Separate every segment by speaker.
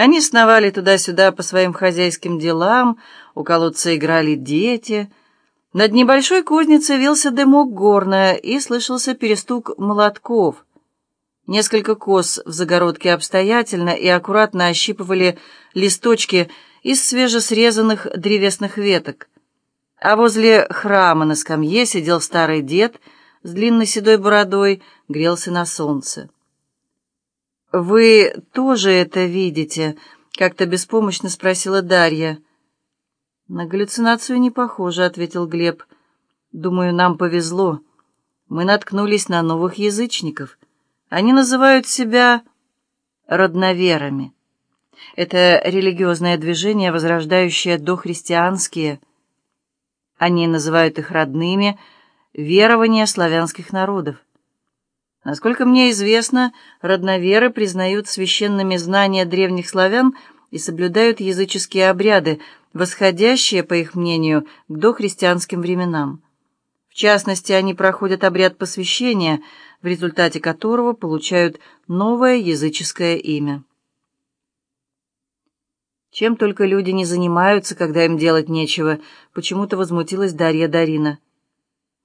Speaker 1: Они сновали туда-сюда по своим хозяйским делам, у колодца играли дети. Над небольшой кузницей вился дымок горная, и слышался перестук молотков. Несколько коз в загородке обстоятельно и аккуратно ощипывали листочки из свежесрезанных древесных веток. А возле храма на скамье сидел старый дед с длинной седой бородой, грелся на солнце. «Вы тоже это видите?» — как-то беспомощно спросила Дарья. «На галлюцинацию не похоже», — ответил Глеб. «Думаю, нам повезло. Мы наткнулись на новых язычников. Они называют себя родноверами. Это религиозное движение, возрождающее дохристианские. Они называют их родными верования славянских народов. Насколько мне известно, родноверы признают священными знания древних славян и соблюдают языческие обряды, восходящие, по их мнению, к дохристианским временам. В частности, они проходят обряд посвящения, в результате которого получают новое языческое имя. Чем только люди не занимаются, когда им делать нечего, почему-то возмутилась Дарья Дарина.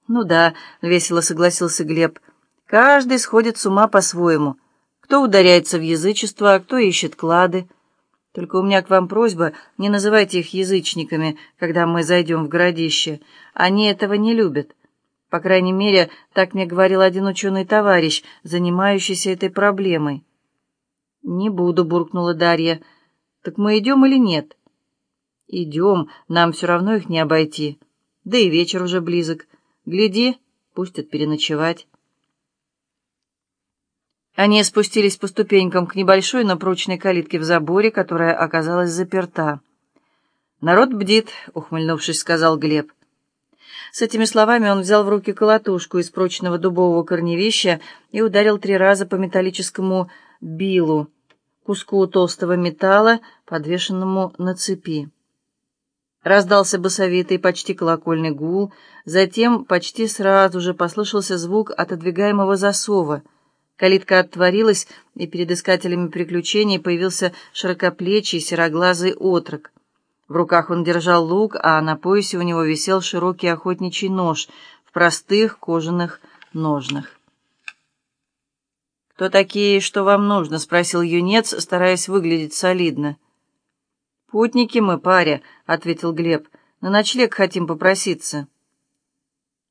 Speaker 1: «Ну да», — весело согласился Глеб, — Каждый сходит с ума по-своему. Кто ударяется в язычество, а кто ищет клады. Только у меня к вам просьба, не называйте их язычниками, когда мы зайдем в городище. Они этого не любят. По крайней мере, так мне говорил один ученый товарищ, занимающийся этой проблемой. «Не буду», — буркнула Дарья. «Так мы идем или нет?» «Идем, нам все равно их не обойти. Да и вечер уже близок. Гляди, пустят переночевать». Они спустились по ступенькам к небольшой, но прочной калитке в заборе, которая оказалась заперта. «Народ бдит», — ухмыльнувшись, сказал Глеб. С этими словами он взял в руки колотушку из прочного дубового корневища и ударил три раза по металлическому билу, куску толстого металла, подвешенному на цепи. Раздался басовитый, почти колокольный гул, затем почти сразу же послышался звук отодвигаемого засова — Калитка отворилась, и перед искателями приключений появился широкоплечий сероглазый отрок. В руках он держал лук, а на поясе у него висел широкий охотничий нож в простых кожаных ножнах. «Кто такие, что вам нужно?» — спросил юнец, стараясь выглядеть солидно. «Путники мы, паря», — ответил Глеб. «На ночлег хотим попроситься».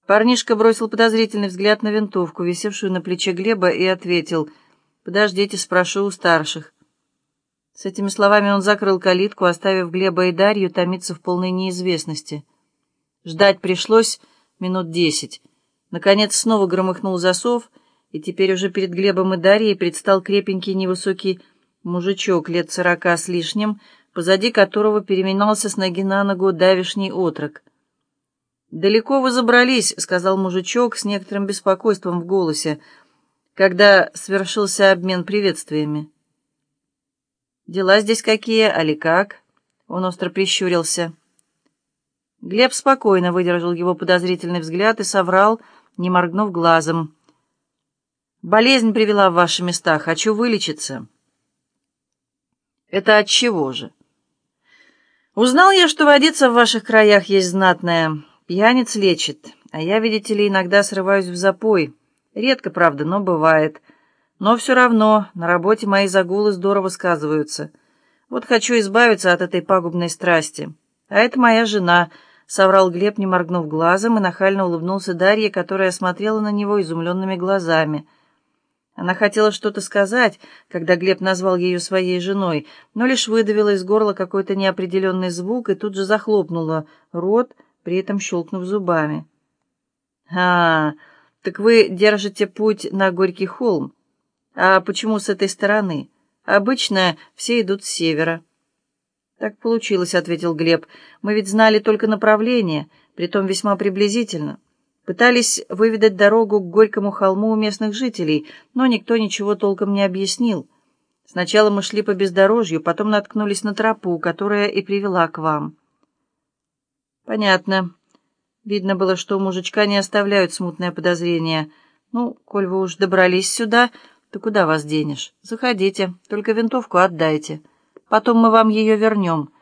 Speaker 1: Парнишка бросил подозрительный взгляд на винтовку, висевшую на плече Глеба, и ответил, «Подождите, спрошу у старших». С этими словами он закрыл калитку, оставив Глеба и Дарью томиться в полной неизвестности. Ждать пришлось минут десять. Наконец снова громыхнул засов, и теперь уже перед Глебом и Дарьей предстал крепенький невысокий мужичок лет сорока с лишним, позади которого переминался с ноги на ногу давишний отрок — «Далеко вы забрались», — сказал мужичок с некоторым беспокойством в голосе, когда свершился обмен приветствиями. «Дела здесь какие, али как?» — он остро прищурился. Глеб спокойно выдержал его подозрительный взгляд и соврал, не моргнув глазом. «Болезнь привела в ваши места. Хочу вылечиться». «Это от чего же?» «Узнал я, что водица в ваших краях есть знатная». Пьяниц лечит, а я, видите ли, иногда срываюсь в запой. Редко, правда, но бывает. Но все равно на работе мои загулы здорово сказываются. Вот хочу избавиться от этой пагубной страсти. А это моя жена, — соврал Глеб, не моргнув глазом, и нахально улыбнулся Дарье, которая смотрела на него изумленными глазами. Она хотела что-то сказать, когда Глеб назвал ее своей женой, но лишь выдавила из горла какой-то неопределенный звук и тут же захлопнула рот, — при этом щелкнув зубами. «А, так вы держите путь на Горький холм. А почему с этой стороны? Обычно все идут с севера». «Так получилось», — ответил Глеб. «Мы ведь знали только направление, притом весьма приблизительно. Пытались выведать дорогу к Горькому холму у местных жителей, но никто ничего толком не объяснил. Сначала мы шли по бездорожью, потом наткнулись на тропу, которая и привела к вам». «Понятно. Видно было, что мужичка не оставляют смутное подозрение. Ну, коль вы уж добрались сюда, то куда вас денешь? Заходите, только винтовку отдайте. потом мы вам ее вернем.